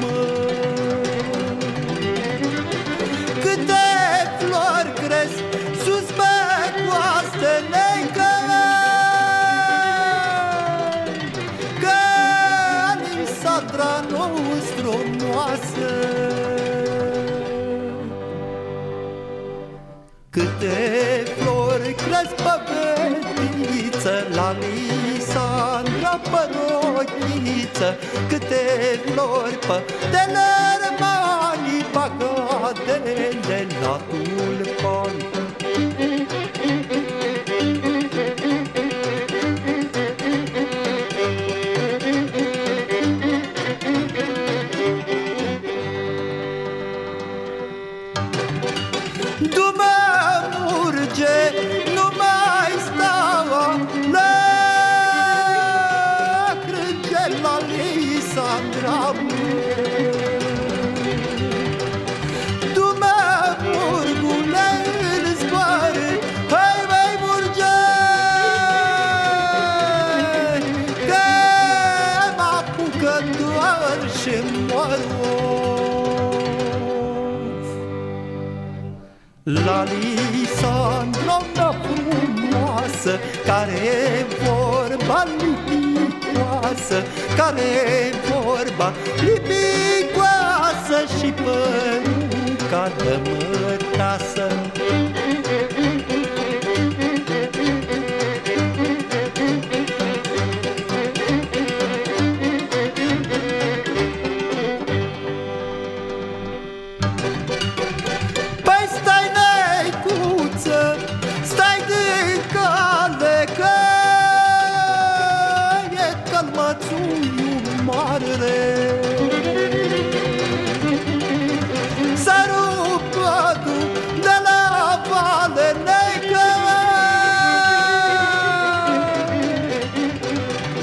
mă Câte flori cresc sus pe coastele că Că în satra nostru noasă Câte flori cresc pe vetiță La Lisandra pe vorpă de lărmani păcatele, natul crânge la Lisandra Dumă murguleț în zboare Hai mai murge! Că mă apucă doar și mor La Lisandra mea frumoasă Care vorba lipicoasă Care vorba lipicoasă Și păruca e călmățuiul mare Să rup pădul de la vale necă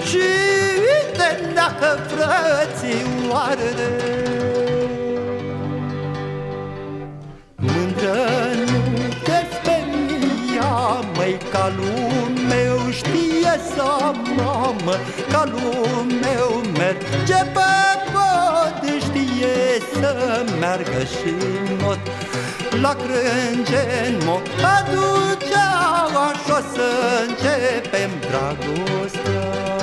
Și te neacă frățioarele. Mândră nu te speria, măi, calul meu știe să mamă Calul meu merge pe pod, știe să meargă și not La crângen mo aduceau, așa să începem dragoste